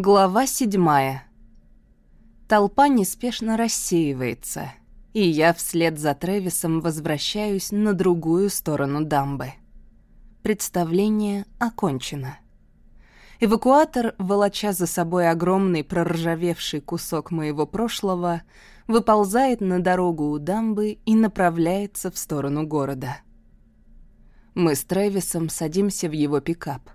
Глава седьмая. Толпа неспешно рассеивается, и я вслед за Трэвисом возвращаюсь на другую сторону дамбы. Представление окончено. Эвакуатор, волоча за собой огромный проржавевший кусок моего прошлого, выползает на дорогу у дамбы и направляется в сторону города. Мы с Трэвисом садимся в его пикап.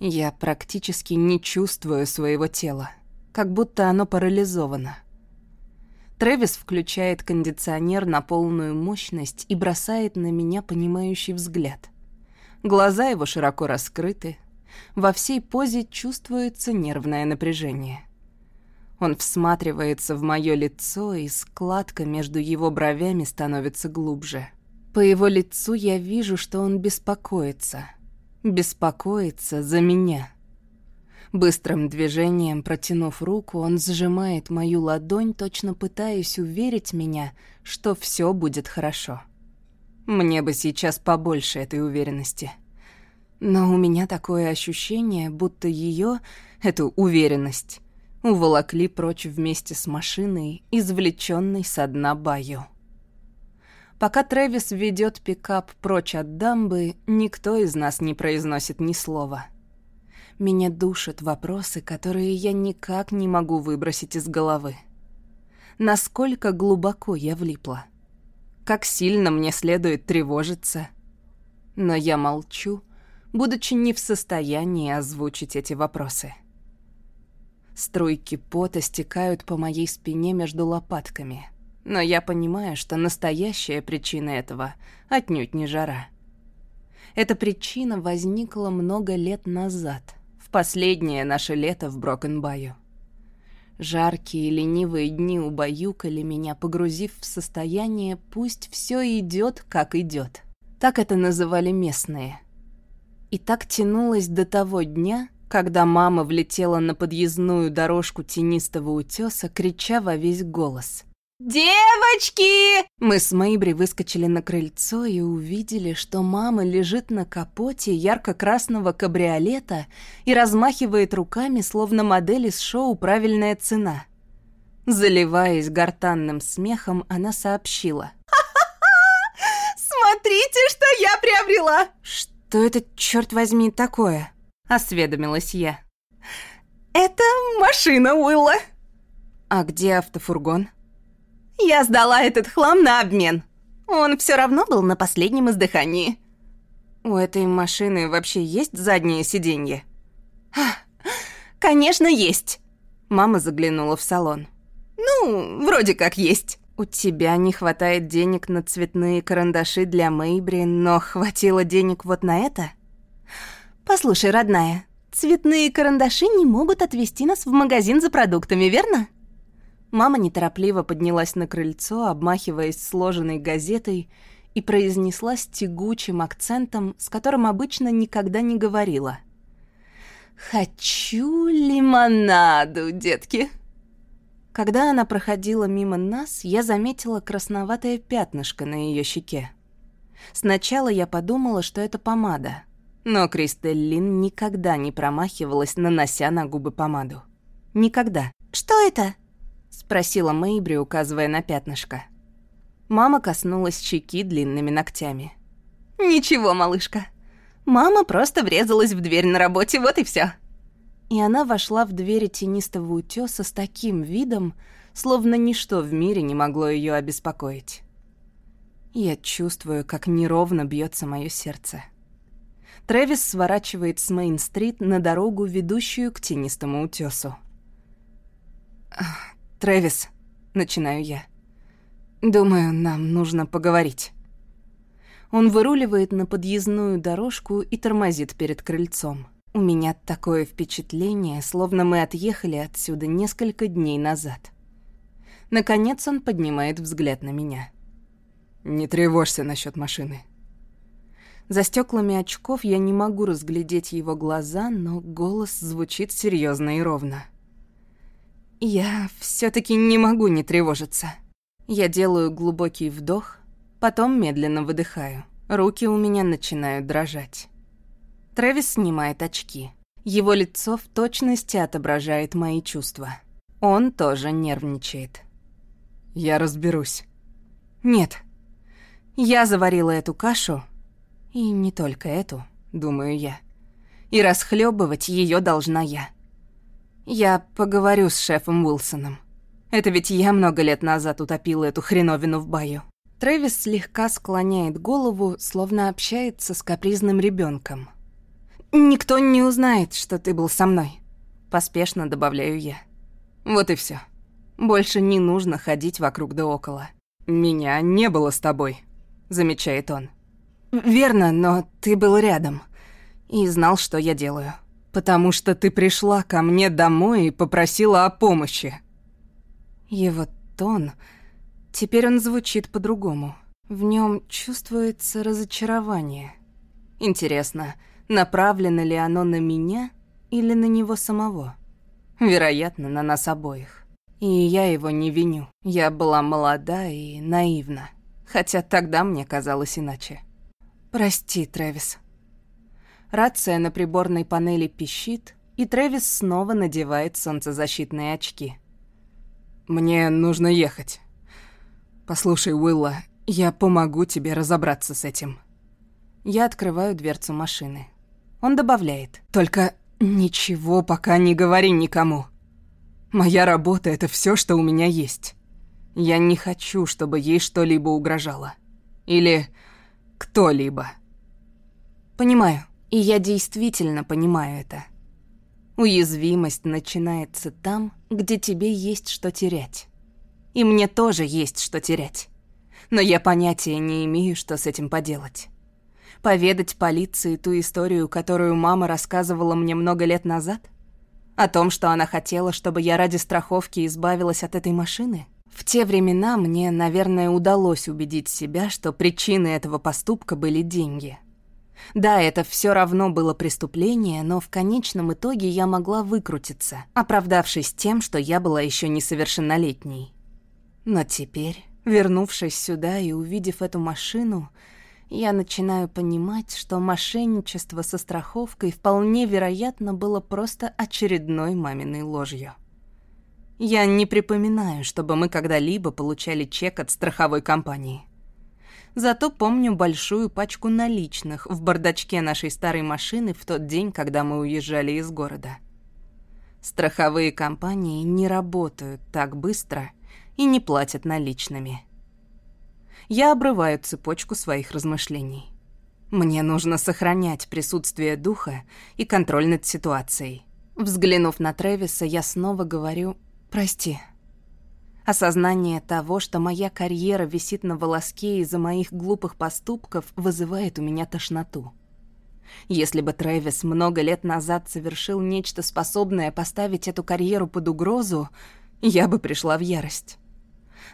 Я практически не чувствую своего тела, как будто оно парализовано. Трэвис включает кондиционер на полную мощность и бросает на меня понимающий взгляд. Глаза его широко раскрыты, во всей позе чувствуется нервное напряжение. Он всматривается в мое лицо, и складка между его бровями становится глубже. По его лицу я вижу, что он беспокоится. Беспокоится за меня. Быстрым движением, протянув руку, он сжимает мою ладонь, точно пытаясь уверить меня, что все будет хорошо. Мне бы сейчас побольше этой уверенности. Но у меня такое ощущение, будто ее, эту уверенность, уволокли прочь вместе с машиной, извлеченной со дна баю. Пока Трэвис ведет пикап прочь от дамбы, никто из нас не произносит ни слова. Меня душат вопросы, которые я никак не могу выбросить из головы. Насколько глубоко я влипла? Как сильно мне следует тревожиться? Но я молчу, будучи не в состоянии озвучить эти вопросы. Струйки пота стекают по моей спине между лопатками, но я понимаю, что настоящая причина этого отнюдь не жара. Эта причина возникла много лет назад, в последнее наше лето в Брокенбаю. Жаркие ленивые дни убаюкали меня, погрузив в состояние «пусть все идет, как идет». Так это называли местные — и так тянулось до того дня, когда мама влетела на подъездную дорожку тенистого утеса, крича во весь голос. «Девочки!» Мы с Мэйбри выскочили на крыльцо и увидели, что мама лежит на капоте ярко-красного кабриолета и размахивает руками, словно модель из шоу «Правильная цена». Заливаясь гортанным смехом, она сообщила. Смотрите, что я приобрела!» «Что?» «Что это, черт возьми, такое?» — осведомилась я. «Это машина Уилла». «А где автофургон?» «Я сдала этот хлам на обмен. Он все равно был на последнем издыхании». «У этой машины вообще есть заднее сиденье?» «Конечно, есть». Мама заглянула в салон. «Ну, вроде как есть». «У тебя не хватает денег на цветные карандаши для Мэйбри, но хватило денег вот на это?» «Послушай, родная, цветные карандаши не могут отвезти нас в магазин за продуктами, верно?» Мама неторопливо поднялась на крыльцо, обмахиваясь сложенной газетой, и произнесла с тягучим акцентом, с которым обычно никогда не говорила. «Хочу лимонаду, детки!» Когда она проходила мимо нас, я заметила красноватое пятнышко на ее щеке. Сначала я подумала, что это помада, но Кристеллин никогда не промахивалась, нанося на губы помаду. Никогда. «Что это?» — спросила Мэйбри, указывая на пятнышко. Мама коснулась щеки длинными ногтями. «Ничего, малышка. Мама просто врезалась в дверь на работе, вот и все и она вошла в двери тенистого утеса с таким видом, словно ничто в мире не могло ее обеспокоить. Я чувствую, как неровно бьется мое сердце. Трэвис сворачивает с Мейн-стрит на дорогу, ведущую к тенистому утесу. «Трэвис», — начинаю я. «Думаю, нам нужно поговорить». Он выруливает на подъездную дорожку и тормозит перед крыльцом. У меня такое впечатление, словно мы отъехали отсюда несколько дней назад. Наконец он поднимает взгляд на меня. «Не тревожься насчет машины». За стеклами очков я не могу разглядеть его глаза, но голос звучит серьезно и ровно. Я все таки не могу не тревожиться. Я делаю глубокий вдох, потом медленно выдыхаю. Руки у меня начинают дрожать. Трэвис снимает очки. Его лицо в точности отображает мои чувства. Он тоже нервничает. «Я разберусь». «Нет. Я заварила эту кашу, и не только эту, думаю я. И расхлебывать ее должна я. Я поговорю с шефом Уилсоном. Это ведь я много лет назад утопила эту хреновину в баю. Трэвис слегка склоняет голову, словно общается с капризным ребенком. «Никто не узнает, что ты был со мной», — поспешно добавляю я. Вот и все. Больше не нужно ходить вокруг да около. «Меня не было с тобой», — замечает он. «Верно, но ты был рядом и знал, что я делаю». «Потому что ты пришла ко мне домой и попросила о помощи». Его тон... Теперь он звучит по-другому. В нем чувствуется разочарование. Интересно, направлено ли оно на меня или на него самого? Вероятно, на нас обоих. И я его не виню. Я была молода и наивна. Хотя тогда мне казалось иначе. Прости, Трэвис. Рация на приборной панели пищит, и Трэвис снова надевает солнцезащитные очки. «Мне нужно ехать. Послушай, Уилла, я помогу тебе разобраться с этим». Я открываю дверцу машины. Он добавляет. «Только ничего пока не говори никому. Моя работа — это все, что у меня есть. Я не хочу, чтобы ей что-либо угрожало. Или кто-либо». Понимаю. И я действительно понимаю это. Уязвимость начинается там, где тебе есть что терять. И мне тоже есть что терять. Но я понятия не имею, что с этим поделать. Поведать полиции ту историю, которую мама рассказывала мне много лет назад? О том, что она хотела, чтобы я ради страховки избавилась от этой машины? В те времена мне, наверное, удалось убедить себя, что причиной этого поступка были деньги — да, это все равно было преступление, но в конечном итоге я могла выкрутиться, оправдавшись тем, что я была еще несовершеннолетней. Но теперь, вернувшись сюда и увидев эту машину, я начинаю понимать, что мошенничество со страховкой вполне вероятно было просто очередной маминой ложью. Я не припоминаю, чтобы мы когда-либо получали чек от страховой компании. Зато помню большую пачку наличных в бардачке нашей старой машины в тот день, когда мы уезжали из города. Страховые компании не работают так быстро и не платят наличными. Я обрываю цепочку своих размышлений. Мне нужно сохранять присутствие духа и контроль над ситуацией. Взглянув на Трэвиса, я снова говорю «Прости». Осознание того, что моя карьера висит на волоске из-за моих глупых поступков, вызывает у меня тошноту. Если бы Трэвис много лет назад совершил нечто способное поставить эту карьеру под угрозу, я бы пришла в ярость.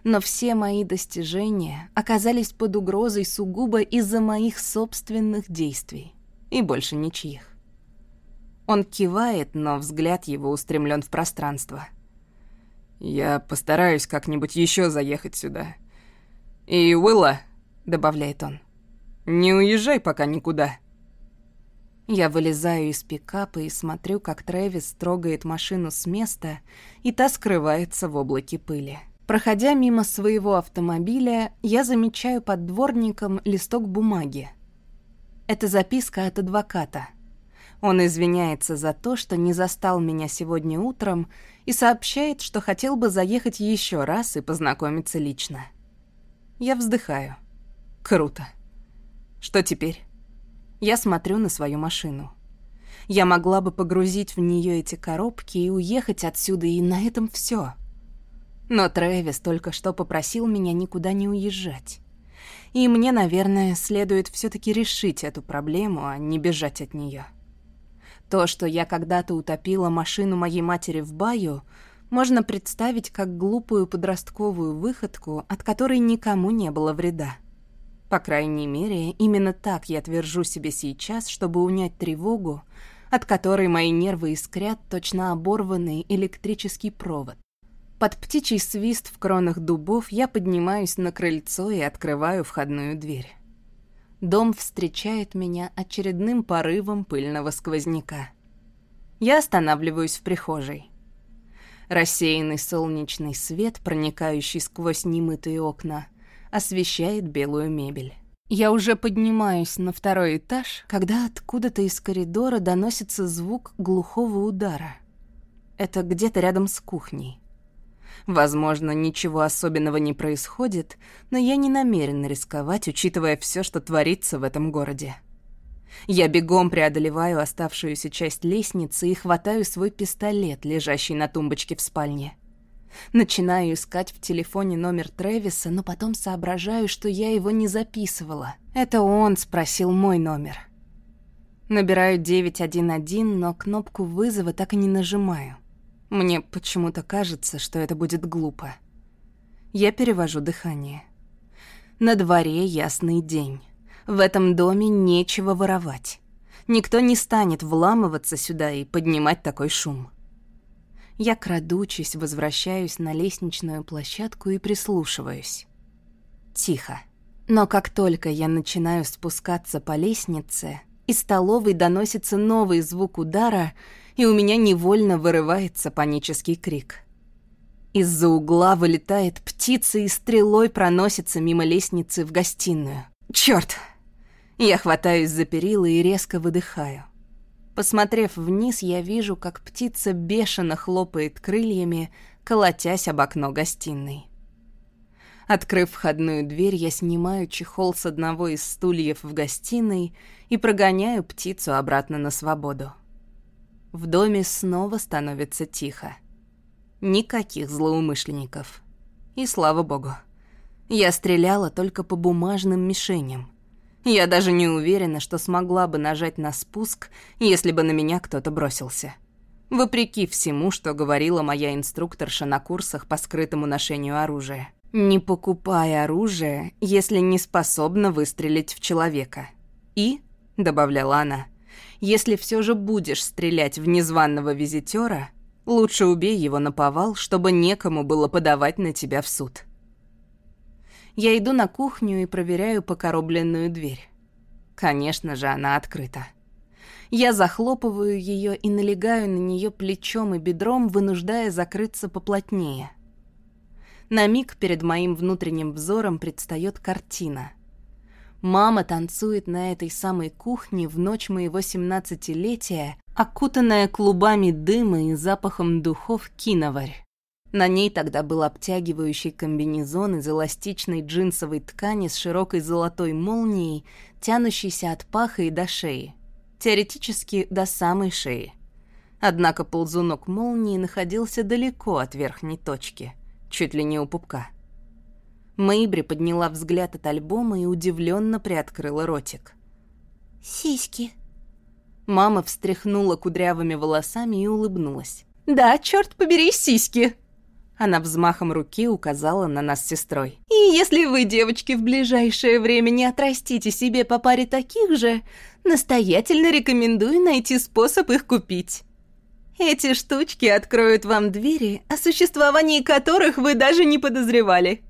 Но все мои достижения оказались под угрозой сугубо из-за моих собственных действий. И больше ничьих. Он кивает, но взгляд его устремлен в пространство — я постараюсь как-нибудь еще заехать сюда. И Уилла, добавляет он, не уезжай пока никуда. Я вылезаю из пикапа и смотрю, как Трэвис трогает машину с места, и та скрывается в облаке пыли. Проходя мимо своего автомобиля, я замечаю под дворником листок бумаги. Это записка от адвоката. Он извиняется за то, что не застал меня сегодня утром и сообщает, что хотел бы заехать еще раз и познакомиться лично. Я вздыхаю. Круто. Что теперь? Я смотрю на свою машину. Я могла бы погрузить в нее эти коробки и уехать отсюда, и на этом все. Но Трэвис только что попросил меня никуда не уезжать. И мне, наверное, следует все таки решить эту проблему, а не бежать от нее. То, что я когда-то утопила машину моей матери в баю, можно представить как глупую подростковую выходку, от которой никому не было вреда. По крайней мере, именно так я твержу себе сейчас, чтобы унять тревогу, от которой мои нервы искрят точно оборванный электрический провод. Под птичий свист в кронах дубов я поднимаюсь на крыльцо и открываю входную дверь. Дом встречает меня очередным порывом пыльного сквозняка. Я останавливаюсь в прихожей. Рассеянный солнечный свет, проникающий сквозь немытые окна, освещает белую мебель. Я уже поднимаюсь на второй этаж, когда откуда-то из коридора доносится звук глухого удара. Это где-то рядом с кухней. Возможно, ничего особенного не происходит, но я не намерена рисковать, учитывая все, что творится в этом городе. Я бегом преодолеваю оставшуюся часть лестницы и хватаю свой пистолет, лежащий на тумбочке в спальне. Начинаю искать в телефоне номер Трэвиса, но потом соображаю, что я его не записывала. Это он спросил мой номер. Набираю 911, но кнопку вызова так и не нажимаю. Мне почему-то кажется, что это будет глупо. Я перевожу дыхание. На дворе ясный день. В этом доме нечего воровать. Никто не станет вламываться сюда и поднимать такой шум. Я, крадучись, возвращаюсь на лестничную площадку и прислушиваюсь. Тихо. Но как только я начинаю спускаться по лестнице, из столовой доносится новый звук удара, и у меня невольно вырывается панический крик. Из-за угла вылетает птица и стрелой проносится мимо лестницы в гостиную. Чёрт! Я хватаюсь за перила и резко выдыхаю. Посмотрев вниз, я вижу, как птица бешено хлопает крыльями, колотясь об окно гостиной. Открыв входную дверь, я снимаю чехол с одного из стульев в гостиной и прогоняю птицу обратно на свободу. В доме снова становится тихо. Никаких злоумышленников. И слава богу. Я стреляла только по бумажным мишеням. Я даже не уверена, что смогла бы нажать на спуск, если бы на меня кто-то бросился. Вопреки всему, что говорила моя инструкторша на курсах по скрытому ношению оружия. Не покупай оружие, если не способна выстрелить в человека. И, добавляла она, если все же будешь стрелять в незваного визитера, лучше убей его на повал, чтобы некому было подавать на тебя в суд. Я иду на кухню и проверяю покоробленную дверь. Конечно же, она открыта. Я захлопываю ее и налегаю на нее плечом и бедром, вынуждая закрыться поплотнее. На миг перед моим внутренним взором предстает картина. Мама танцует на этой самой кухне в ночь моего семнадцатилетия, окутанная клубами дыма и запахом духов киноварь. На ней тогда был обтягивающий комбинезон из эластичной джинсовой ткани с широкой золотой молнией, тянущейся от паха и до шеи. Теоретически до самой шеи. Однако ползунок молнии находился далеко от верхней точки, чуть ли не у пупка. Мэйбри подняла взгляд от альбома и удивленно приоткрыла ротик. «Сиськи». Мама встряхнула кудрявыми волосами и улыбнулась. «Да, черт побери, сиськи!» Она взмахом руки указала на нас с сестрой. «И если вы, девочки, в ближайшее время не отрастите себе по паре таких же, настоятельно рекомендую найти способ их купить. Эти штучки откроют вам двери, о существовании которых вы даже не подозревали».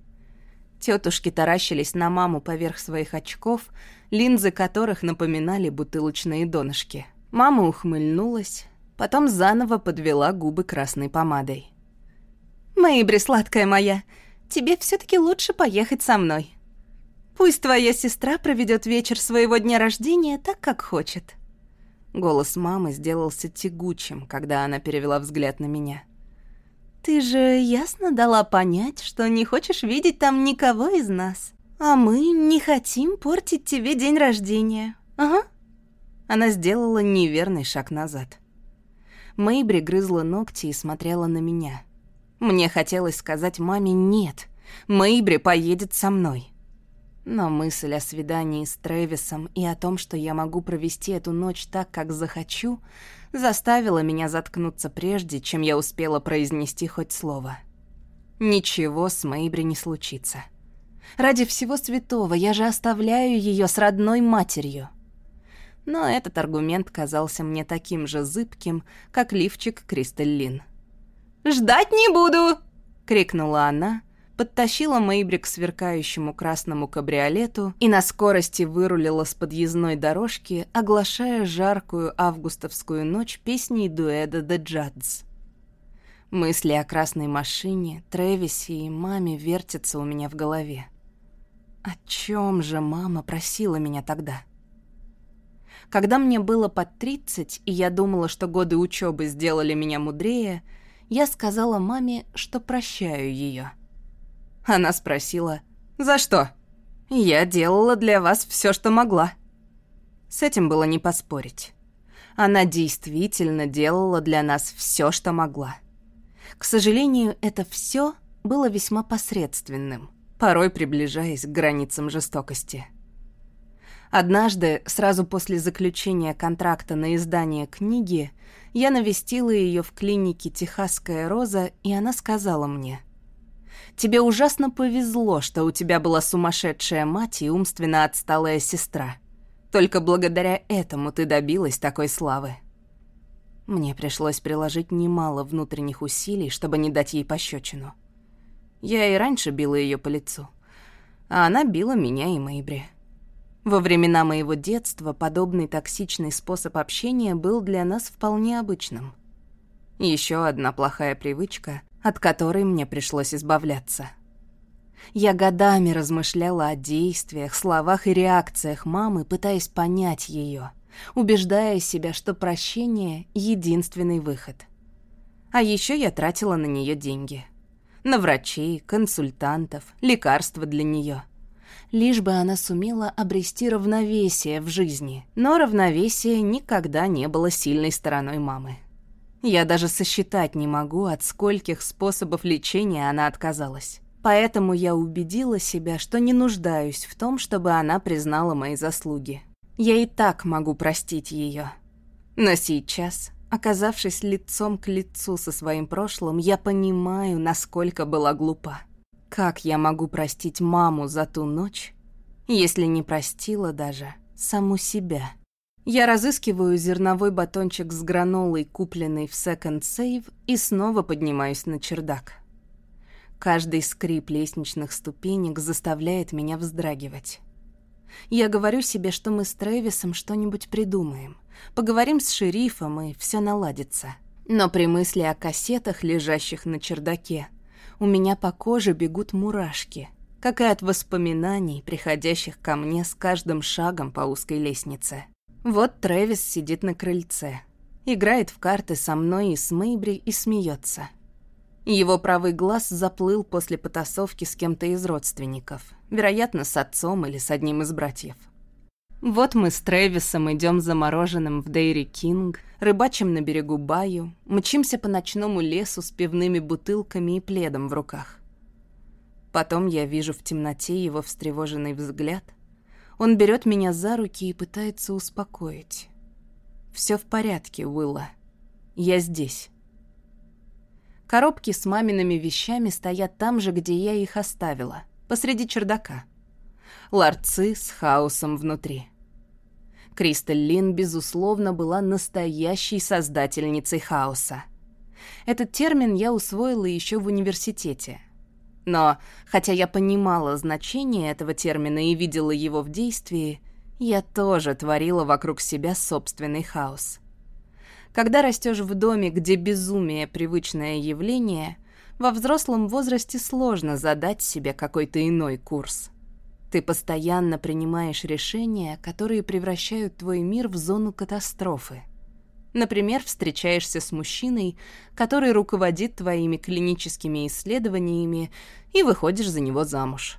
Тетушки таращились на маму поверх своих очков, линзы которых напоминали бутылочные донышки. Мама ухмыльнулась, потом заново подвела губы красной помадой. Мэйбри, сладкая моя, тебе все таки лучше поехать со мной. Пусть твоя сестра проведет вечер своего дня рождения так, как хочет». Голос мамы сделался тягучим, когда она перевела взгляд на меня. «Ты же ясно дала понять, что не хочешь видеть там никого из нас, а мы не хотим портить тебе день рождения. Ага». Она сделала неверный шаг назад. Мэйбри грызла ногти и смотрела на меня — мне хотелось сказать маме «нет». Мэйбри поедет со мной. Но мысль о свидании с Трэвисом и о том, что я могу провести эту ночь так, как захочу, заставила меня заткнуться прежде, чем я успела произнести хоть слово. Ничего с Мэйбри не случится. Ради всего святого я же оставляю ее с родной матерью. Но этот аргумент казался мне таким же зыбким, как лифчик Кристаллин. Ждать не буду!» — крикнула она, подтащила Мэйбри к сверкающему красному кабриолету и на скорости вырулила с подъездной дорожки, оглашая жаркую августовскую ночь песней дуэда «The Judds». Мысли о красной машине, Трэвисе и маме вертятся у меня в голове. О чем же мама просила меня тогда? Когда мне было под 30, и я думала, что годы учебы сделали меня мудрее, я сказала маме, что прощаю ее. Она спросила, «За что?» «Я делала для вас все, что могла». С этим было не поспорить. Она действительно делала для нас все, что могла. К сожалению, это все было весьма посредственным, порой приближаясь к границам жестокости. Однажды, сразу после заключения контракта на издание книги, я навестила ее в клинике «Техасская роза», и она сказала мне, «Тебе ужасно повезло, что у тебя была сумасшедшая мать и умственно отсталая сестра. Только благодаря этому ты добилась такой славы». Мне пришлось приложить немало внутренних усилий, чтобы не дать ей пощечину. Я и раньше била ее по лицу, а она била меня и Мэйбри. Во времена моего детства подобный токсичный способ общения был для нас вполне обычным. Еще одна плохая привычка, от которой мне пришлось избавляться. Я годами размышляла о действиях, словах и реакциях мамы, пытаясь понять ее — убеждая себя, что прощение — единственный выход. А еще я тратила на нее деньги. На врачей, консультантов, лекарства для нее. Лишь бы она сумела обрести равновесие в жизни. Но равновесие никогда не было сильной стороной мамы. Я даже сосчитать не могу, от скольких способов лечения она отказалась. Поэтому я убедила себя, что не нуждаюсь в том, чтобы она признала мои заслуги. Я и так могу простить ее. Но сейчас, оказавшись лицом к лицу со своим прошлым, я понимаю, насколько была глупа. Как я могу простить маму за ту ночь, если не простила даже саму себя? Я разыскиваю зерновой батончик с гранолой, купленный в Second Save, и снова поднимаюсь на чердак. Каждый скрип лестничных ступенек заставляет меня вздрагивать. Я говорю себе, что мы с Трэвисом что-нибудь придумаем. Поговорим с шерифом, и все наладится. Но при мысли о кассетах, лежащих на чердаке, у меня по коже бегут мурашки, как и от воспоминаний, приходящих ко мне с каждым шагом по узкой лестнице. Вот Трэвис сидит на крыльце, играет в карты со мной и с Мэйбри и смеется. Его правый глаз заплыл после потасовки с кем-то из родственников, вероятно, с отцом или с одним из братьев. Вот мы с Трэвисом идем замороженным в Дейри Кинг, рыбачим на берегу Баю, мчимся по ночному лесу с пивными бутылками и пледом в руках. Потом я вижу в темноте его встревоженный взгляд. Он берет меня за руки и пытается успокоить. Все в порядке, Уилла. Я здесь. Коробки с мамиными вещами стоят там же, где я их оставила, посреди чердака. Ларцы с хаосом внутри. Кристаль Лин, безусловно, была настоящей создательницей хаоса. Этот термин я усвоила еще в университете. Но, хотя я понимала значение этого термина и видела его в действии, я тоже творила вокруг себя собственный хаос. Когда растешь в доме, где безумие — привычное явление, во взрослом возрасте сложно задать себе какой-то иной курс. Ты постоянно принимаешь решения, которые превращают твой мир в зону катастрофы. Например, встречаешься с мужчиной, который руководит твоими клиническими исследованиями, и выходишь за него замуж.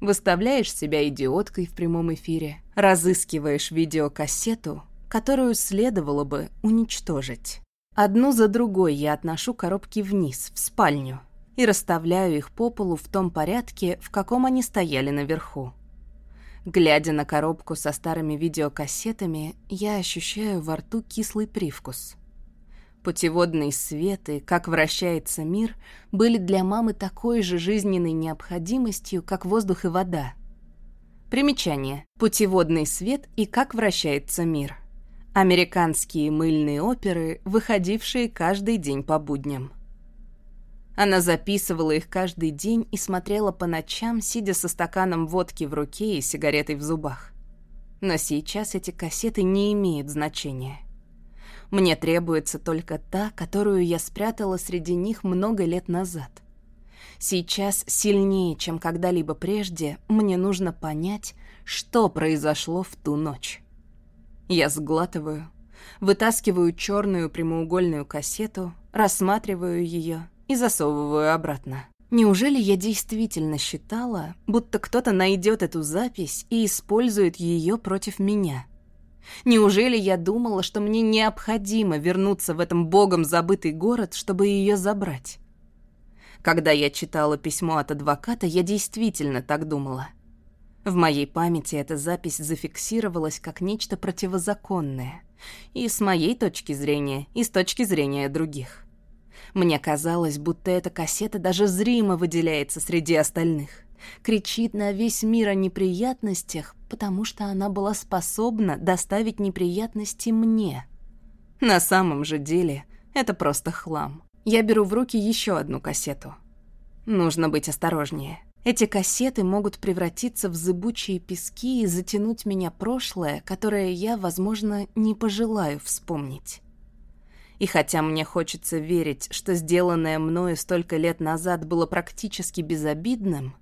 Выставляешь себя идиоткой в прямом эфире, разыскиваешь видеокассету, которую следовало бы уничтожить. Одну за другой я отношу коробки вниз, в спальню, и расставляю их по полу в том порядке, в каком они стояли наверху. Глядя на коробку со старыми видеокассетами, я ощущаю во рту кислый привкус. Путеводные светы, как вращается мир, были для мамы такой же жизненной необходимостью, как воздух и вода. Примечание. Путеводный свет и как вращается мир – Американские мыльные оперы, выходившие каждый день по будням. Она записывала их каждый день и смотрела по ночам, сидя со стаканом водки в руке и сигаретой в зубах. Но сейчас эти кассеты не имеют значения. Мне требуется только та, которую я спрятала среди них много лет назад. Сейчас сильнее, чем когда-либо прежде, мне нужно понять, что произошло в ту ночь. Я сглатываю, вытаскиваю черную прямоугольную кассету, рассматриваю ее и засовываю обратно. Неужели я действительно считала, будто кто-то найдет эту запись и использует ее против меня? Неужели я думала, что мне необходимо вернуться в этом богом забытый город, чтобы ее забрать? Когда я читала письмо от адвоката, я действительно так думала. В моей памяти эта запись зафиксировалась как нечто противозаконное. И с моей точки зрения, и с точки зрения других. Мне казалось, будто эта кассета даже зримо выделяется среди остальных. Кричит на весь мир о неприятностях, потому что она была способна доставить неприятности мне. На самом же деле, это просто хлам. Я беру в руки еще одну кассету. Нужно быть осторожнее. Эти кассеты могут превратиться в зыбучие пески и затянуть меня прошлое, которое я, возможно, не пожелаю вспомнить. И хотя мне хочется верить, что сделанное мною столько лет назад было практически безобидным,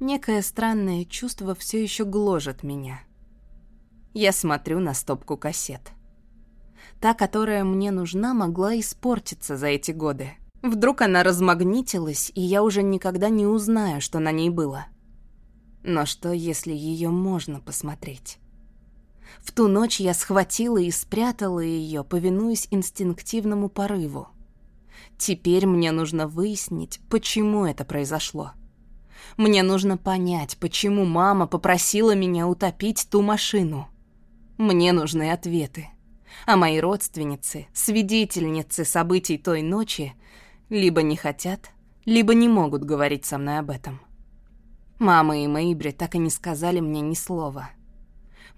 некое странное чувство все еще гложет меня. Я смотрю на стопку кассет. Та, которая мне нужна, могла испортиться за эти годы. Вдруг она размагнитилась, и я уже никогда не узнаю, что на ней было. Но что, если ее можно посмотреть? В ту ночь я схватила и спрятала ее, повинуясь инстинктивному порыву. Теперь мне нужно выяснить, почему это произошло. Мне нужно понять, почему мама попросила меня утопить ту машину. Мне нужны ответы. А мои родственницы, свидетельницы событий той ночи, либо не хотят, либо не могут говорить со мной об этом. Мама и Мэйбри так и не сказали мне ни слова.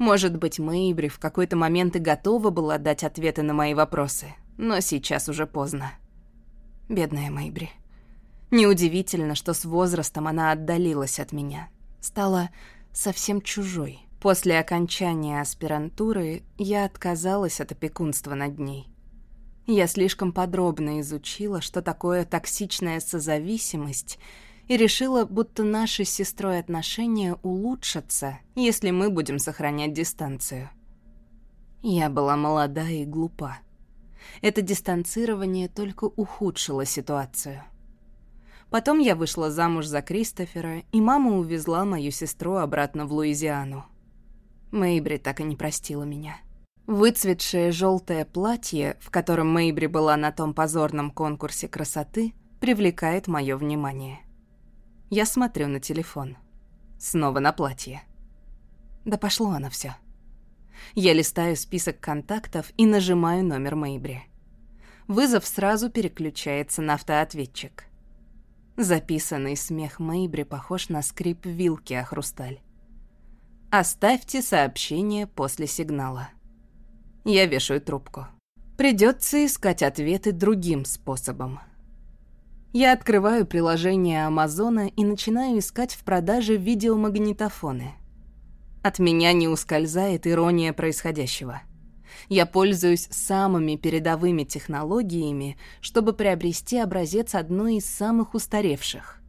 Может быть, Мэйбри в какой-то момент и готова была дать ответы на мои вопросы, но сейчас уже поздно. Бедная Мэйбри. Неудивительно, что с возрастом она отдалилась от меня. Стала совсем чужой. После окончания аспирантуры я отказалась от опекунства над ней. Я слишком подробно изучила, что такое токсичная созависимость — и решила, будто наши с сестрой отношения улучшатся, если мы будем сохранять дистанцию. Я была молода и глупа. Это дистанцирование только ухудшило ситуацию. Потом я вышла замуж за Кристофера, и мама увезла мою сестру обратно в Луизиану. Мэйбри так и не простила меня. Выцветшее желтое платье, в котором Мэйбри была на том позорном конкурсе красоты, привлекает мое внимание. Я смотрю на телефон. Снова на платье. Да пошло оно все. Я листаю список контактов и нажимаю номер Мэйбри. Вызов сразу переключается на автоответчик. Записанный смех Мэйбри похож на скрип вилки о хрусталь. Оставьте сообщение после сигнала. Я вешаю трубку. Придется искать ответы другим способом. Я открываю приложение Амазона и начинаю искать в продаже видеомагнитофоны. От меня не ускользает ирония происходящего. Я пользуюсь самыми передовыми технологиями, чтобы приобрести образец одной из самых устаревших.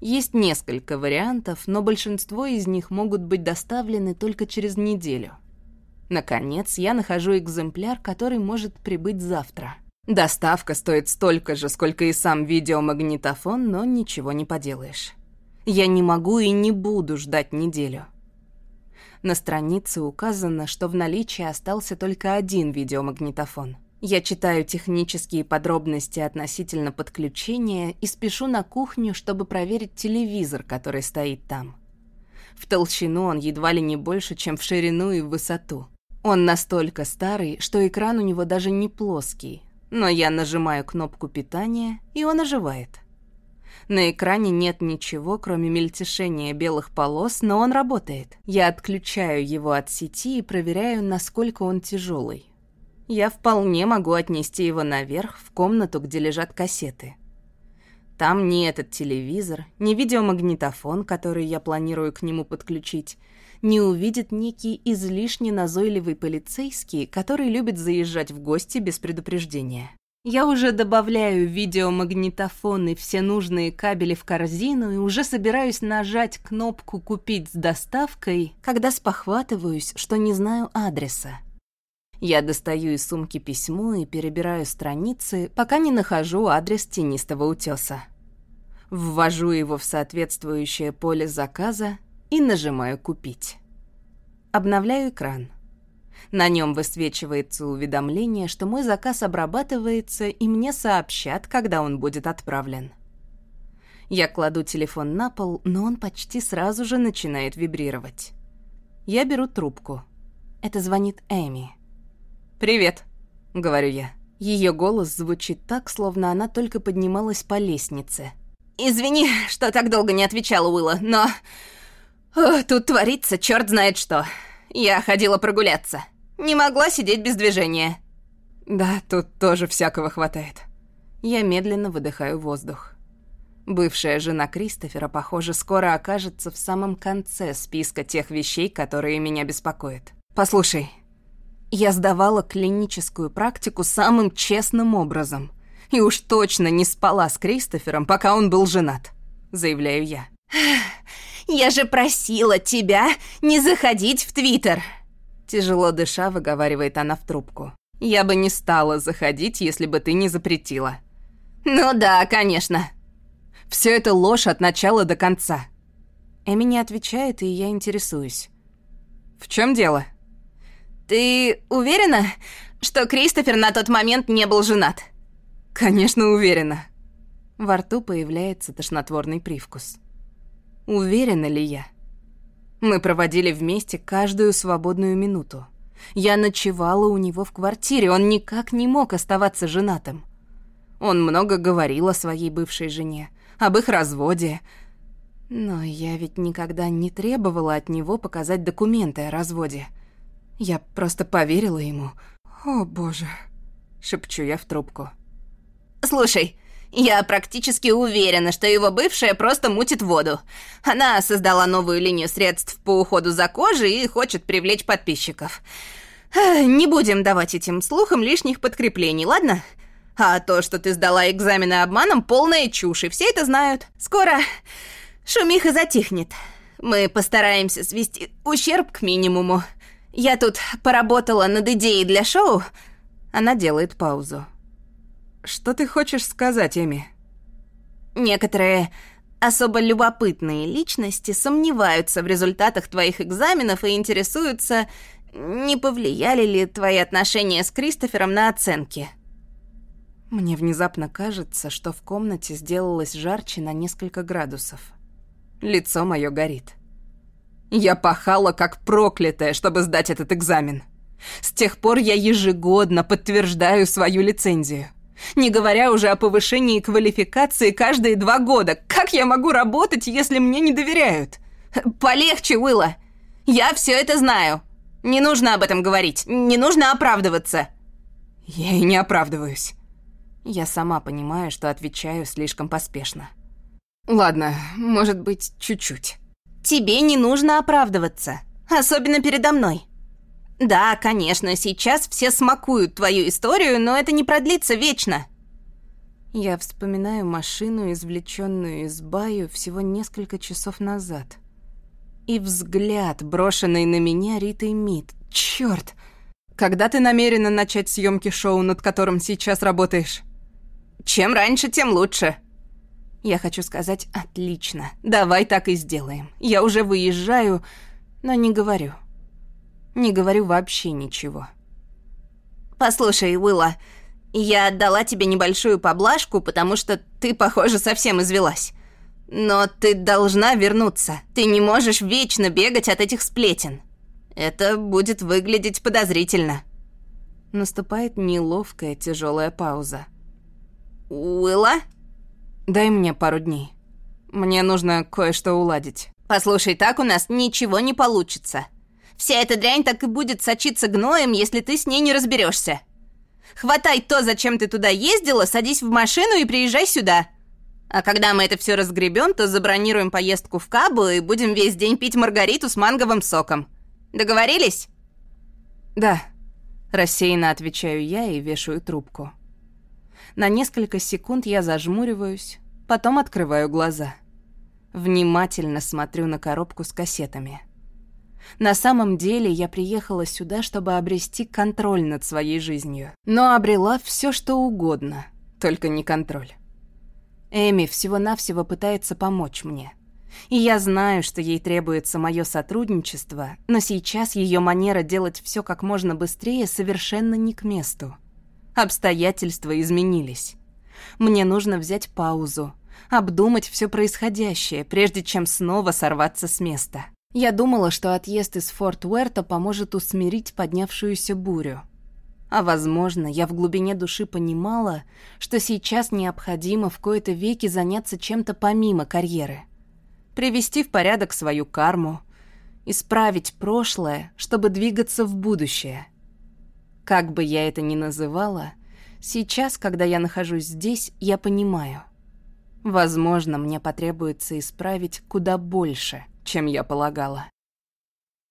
Есть несколько вариантов, но большинство из них могут быть доставлены только через неделю. Наконец, я нахожу экземпляр, который может прибыть завтра — Доставка стоит столько же, сколько и сам видеомагнитофон, но ничего не поделаешь. Я не могу и не буду ждать неделю. На странице указано, что в наличии остался только один видеомагнитофон. Я читаю технические подробности относительно подключения и спешу на кухню, чтобы проверить телевизор, который стоит там. В толщину он едва ли не больше, чем в ширину и в высоту. Он настолько старый, что экран у него даже не плоский, но я нажимаю кнопку питания, и он оживает. На экране нет ничего, кроме мельтешения белых полос, но он работает. Я отключаю его от сети и проверяю, насколько он тяжелый. Я вполне могу отнести его наверх, в комнату, где лежат кассеты. Там ни этот телевизор, ни видеомагнитофон, который я планирую к нему подключить, не увидит некий излишне назойливый полицейский, который любит заезжать в гости без предупреждения. Я уже добавляю видеомагнитофон и все нужные кабели в корзину и уже собираюсь нажать кнопку «Купить с доставкой», когда спохватываюсь, что не знаю адреса. Я достаю из сумки письмо и перебираю страницы, пока не нахожу адрес тенистого утеса. Ввожу его в соответствующее поле заказа и нажимаю «Купить». Обновляю экран. На нем высвечивается уведомление, что мой заказ обрабатывается, и мне сообщат, когда он будет отправлен. Я кладу телефон на пол, но он почти сразу же начинает вибрировать. Я беру трубку. Это звонит Эми. «Привет», — говорю я. Ее голос звучит так, словно она только поднималась по лестнице. «Извини, что так долго не отвечала, Уилла, но... Тут творится черт знает что. Я ходила прогуляться. Не могла сидеть без движения». «Да, тут тоже всякого хватает». Я медленно выдыхаю воздух. Бывшая жена Кристофера, похоже, скоро окажется в самом конце списка тех вещей, которые меня беспокоят. «Послушай, я сдавала клиническую практику самым честным образом. И уж точно не спала с Кристофером, пока он был женат, заявляю я. «Я же просила тебя не заходить в Твиттер!» Тяжело дыша, выговаривает она в трубку. «Я бы не стала заходить, если бы ты не запретила». «Ну да, конечно». Все это ложь от начала до конца». Эми не отвечает, и я интересуюсь. «В чем дело?» «Ты уверена, что Кристофер на тот момент не был женат?» «Конечно, уверена». Во рту появляется тошнотворный привкус. Уверена ли я? Мы проводили вместе каждую свободную минуту. Я ночевала у него в квартире, он никак не мог оставаться женатым. Он много говорил о своей бывшей жене, об их разводе. Но я ведь никогда не требовала от него показать документы о разводе. Я просто поверила ему. «О, боже», — шепчу я в трубку. «Слушай, я практически уверена, что его бывшая просто мутит воду. Она создала новую линию средств по уходу за кожей и хочет привлечь подписчиков. Не будем давать этим слухам лишних подкреплений, ладно? А то, что ты сдала экзамены обманом, полная чушь, и все это знают. Скоро шумиха затихнет. Мы постараемся свести ущерб к минимуму. Я тут поработала над идеей для шоу. Она делает паузу. Что ты хочешь сказать, Эми? Некоторые особо любопытные личности сомневаются в результатах твоих экзаменов и интересуются, не повлияли ли твои отношения с Кристофером на оценки. Мне внезапно кажется, что в комнате сделалось жарче на несколько градусов. Лицо мое горит. Я пахала как проклятая, чтобы сдать этот экзамен. С тех пор я ежегодно подтверждаю свою лицензию. Не говоря уже о повышении квалификации каждые два года. Как я могу работать, если мне не доверяют? Полегче, Уилла. Я все это знаю. Не нужно об этом говорить. Не нужно оправдываться. Я и не оправдываюсь. Я сама понимаю, что отвечаю слишком поспешно. Ладно, может быть, чуть-чуть. Тебе не нужно оправдываться, особенно передо мной. Да, конечно, сейчас все смакуют твою историю, но это не продлится вечно. Я вспоминаю машину, извлеченную из Баю всего несколько часов назад. И взгляд, брошенный на меня Ритой Мид. Чёрт! Когда ты намерена начать съемки шоу, над которым сейчас работаешь? Чем раньше, тем лучше. Я хочу сказать «отлично». Давай так и сделаем. Я уже выезжаю, но не говорю. Не говорю вообще ничего. «Послушай, Уилла, я отдала тебе небольшую поблажку, потому что ты, похоже, совсем извелась. Но ты должна вернуться. Ты не можешь вечно бегать от этих сплетен. Это будет выглядеть подозрительно». Наступает неловкая тяжелая пауза. «Уилла?» Дай мне пару дней. Мне нужно кое-что уладить. Послушай, так у нас ничего не получится. Вся эта дрянь так и будет сочиться гноем, если ты с ней не разберешься. Хватай то, зачем ты туда ездила, садись в машину и приезжай сюда. А когда мы это все разгребем, то забронируем поездку в Кабу и будем весь день пить маргариту с манговым соком. Договорились? Да. Рассеянно отвечаю я и вешаю трубку. На несколько секунд я зажмуриваюсь, потом открываю глаза. Внимательно смотрю на коробку с кассетами. На самом деле я приехала сюда, чтобы обрести контроль над своей жизнью. Но обрела все, что угодно, только не контроль. Эми всего-навсего пытается помочь мне. И я знаю, что ей требуется мое сотрудничество, но сейчас ее манера делать все как можно быстрее совершенно не к месту. Обстоятельства изменились. Мне нужно взять паузу, обдумать все происходящее, прежде чем снова сорваться с места. Я думала, что отъезд из Форт Уэрта поможет усмирить поднявшуюся бурю. А возможно, я в глубине души понимала, что сейчас необходимо в кои-то веки заняться чем-то помимо карьеры. Привести в порядок свою карму, исправить прошлое, чтобы двигаться в будущее. Как бы я это ни называла, сейчас, когда я нахожусь здесь, я понимаю. Возможно, мне потребуется исправить куда больше — чем я полагала.